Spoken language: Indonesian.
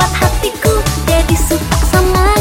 buat hatiku jadi suka sama